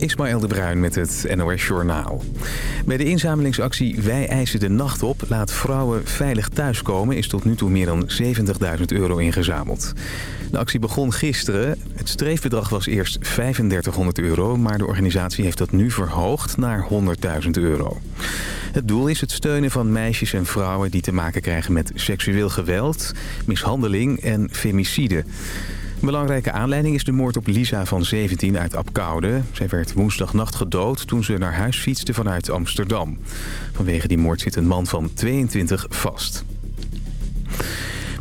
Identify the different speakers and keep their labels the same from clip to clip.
Speaker 1: Ismaël de Bruin met het NOS Journaal. Bij de inzamelingsactie Wij eisen de nacht op... laat vrouwen veilig thuiskomen... is tot nu toe meer dan 70.000 euro ingezameld. De actie begon gisteren. Het streefbedrag was eerst 3500 euro... maar de organisatie heeft dat nu verhoogd naar 100.000 euro. Het doel is het steunen van meisjes en vrouwen... die te maken krijgen met seksueel geweld, mishandeling en femicide... Belangrijke aanleiding is de moord op Lisa van 17 uit Apkoude. Zij werd woensdagnacht gedood toen ze naar huis fietste vanuit Amsterdam. Vanwege die moord zit een man van 22 vast.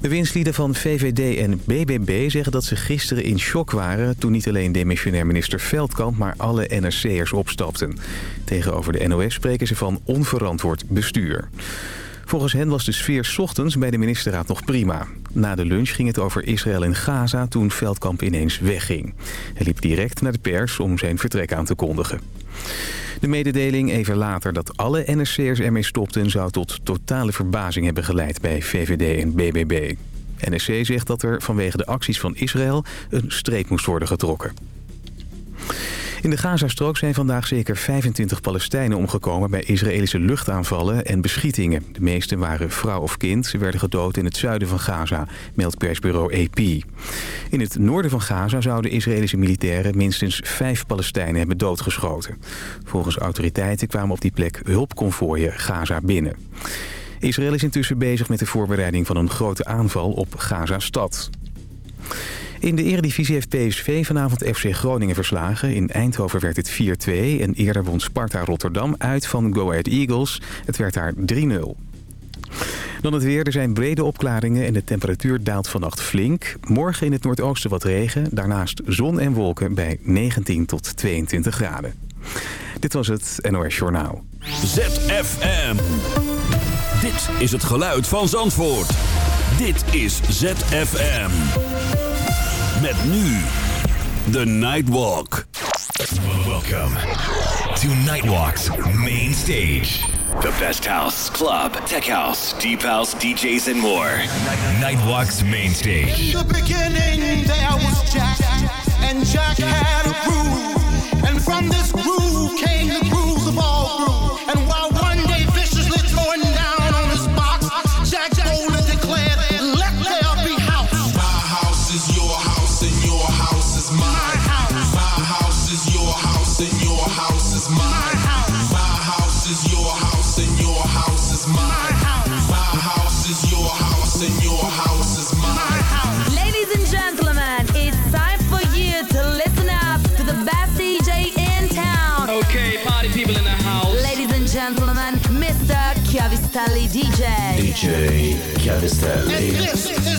Speaker 1: De winstlieden van VVD en BBB zeggen dat ze gisteren in shock waren... toen niet alleen demissionair minister Veldkamp, maar alle NRC'ers opstapten. Tegenover de NOS spreken ze van onverantwoord bestuur. Volgens hen was de sfeer ochtends bij de ministerraad nog prima. Na de lunch ging het over Israël en Gaza toen Veldkamp ineens wegging. Hij liep direct naar de pers om zijn vertrek aan te kondigen. De mededeling even later dat alle NSC'ers ermee stopten... zou tot totale verbazing hebben geleid bij VVD en BBB. NSC zegt dat er vanwege de acties van Israël een streep moest worden getrokken. In de Gazastrook zijn vandaag zeker 25 Palestijnen omgekomen... bij Israëlische luchtaanvallen en beschietingen. De meeste waren vrouw of kind. Ze werden gedood in het zuiden van Gaza, meldt persbureau AP. In het noorden van Gaza zouden Israëlische militairen... minstens vijf Palestijnen hebben doodgeschoten. Volgens autoriteiten kwamen op die plek hulpconvooien Gaza binnen. Israël is intussen bezig met de voorbereiding van een grote aanval op Gaza-stad. In de eredivisie heeft PSV vanavond FC Groningen verslagen. In Eindhoven werd het 4-2 en eerder won Sparta Rotterdam uit van Go Ahead Eagles. Het werd daar 3-0. Dan het weer. Er zijn brede opklaringen en de temperatuur daalt vannacht flink. Morgen in het noordoosten wat regen. Daarnaast zon en wolken bij 19 tot 22 graden. Dit was het NOS Journaal.
Speaker 2: ZFM. Dit is het geluid van Zandvoort. Dit is ZFM. Met nu The Nightwalk.
Speaker 3: Welcome to Nightwalk's main stage.
Speaker 4: The best house, club, tech house, deep house, DJs, and more.
Speaker 3: Nightwalk's main stage.
Speaker 5: In the beginning, there was Jack, and Jack had a groove. And from this groove
Speaker 6: DJ
Speaker 7: Cavistel.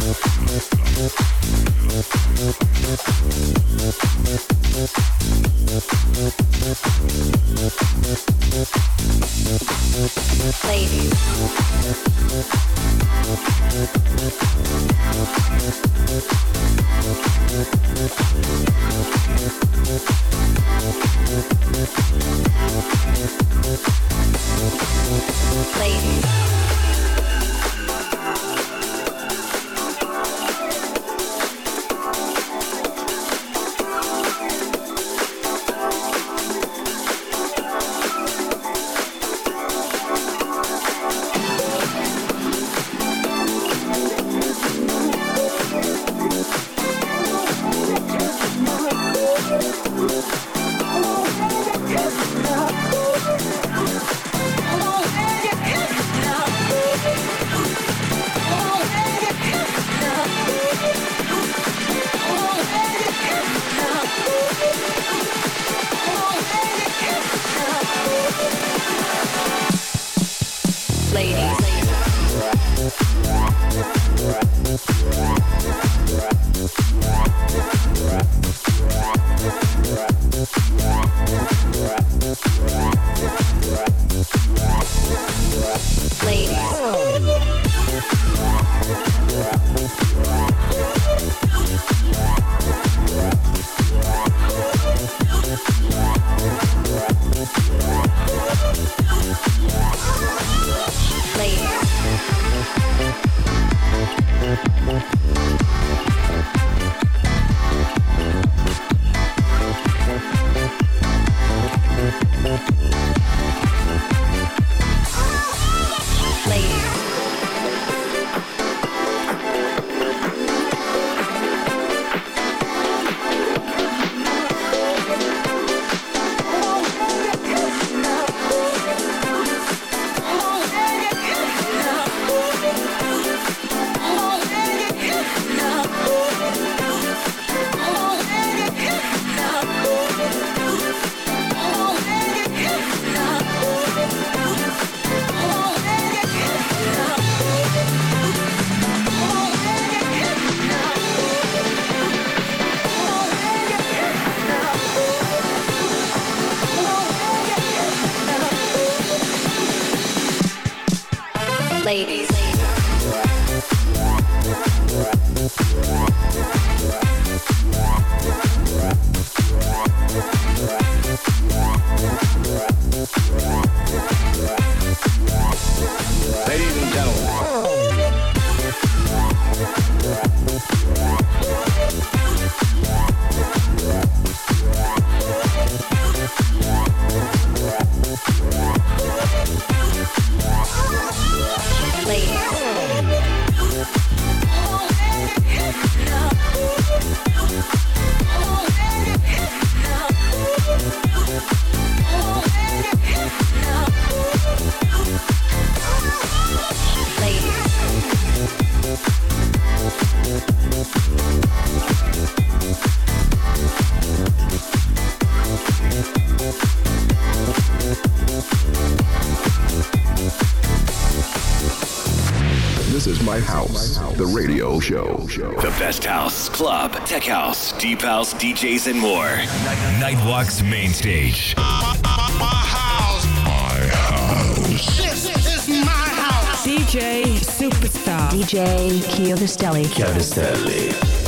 Speaker 8: Ladies.
Speaker 9: Show.
Speaker 4: The best house, club, tech house, deep house, DJs, and more.
Speaker 10: Nightwalk's main stage. My house, my house.
Speaker 5: This is my house.
Speaker 11: DJ Superstar.
Speaker 12: DJ Chiovistelli.
Speaker 4: Chiavistelli.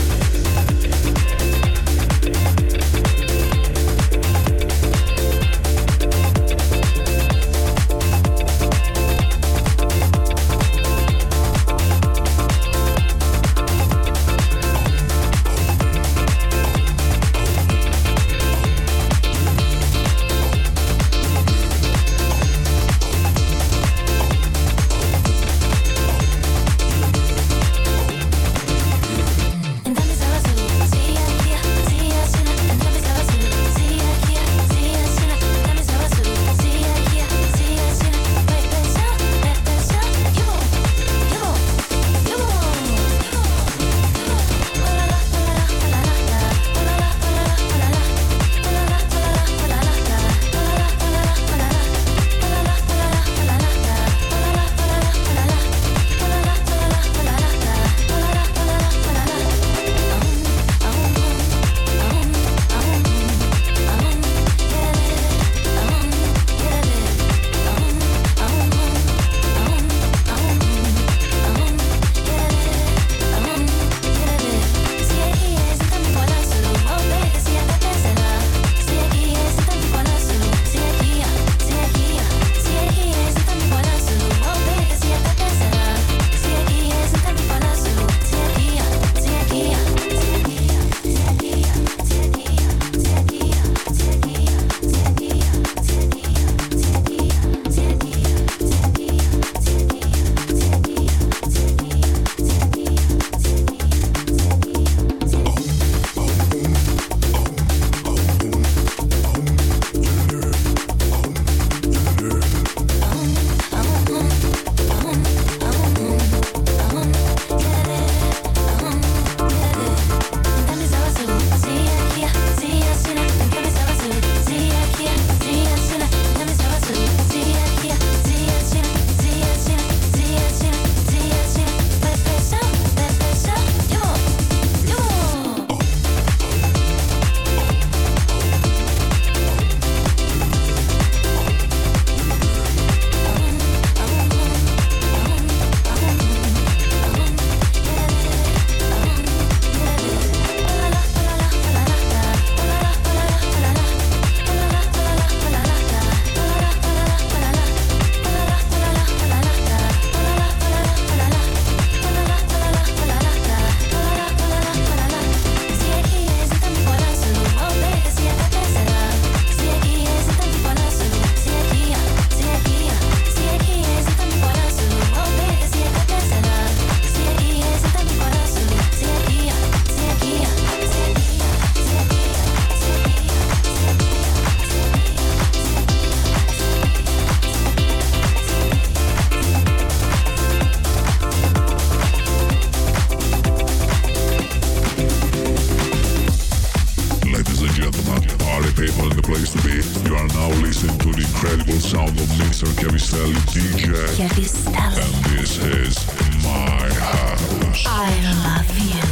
Speaker 6: Bien.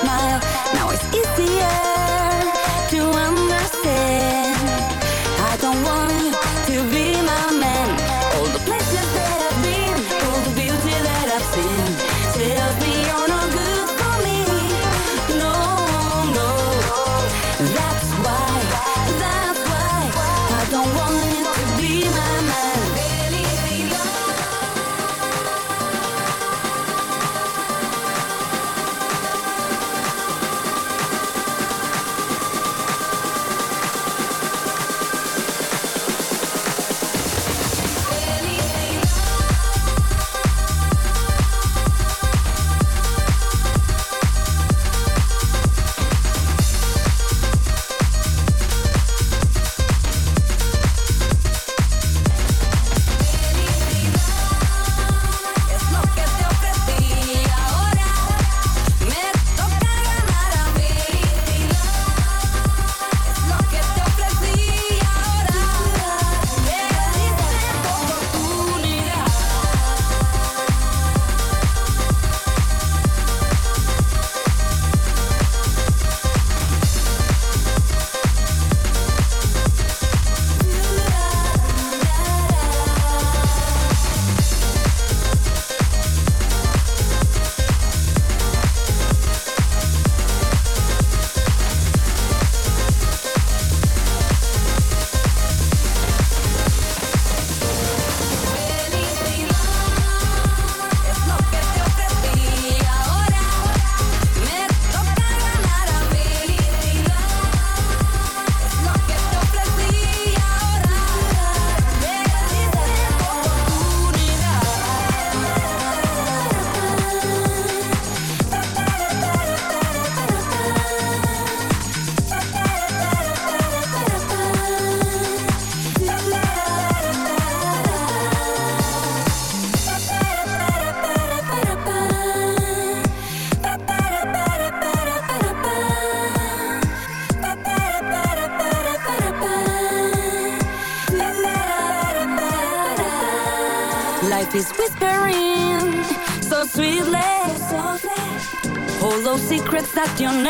Speaker 6: smile. Now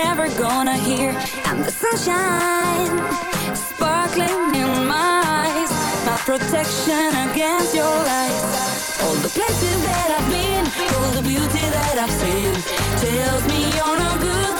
Speaker 6: never gonna hear. I'm the sunshine sparkling in my eyes, my protection against your lies. All the places that I've been, all the beauty that I've seen, tells me you're no good.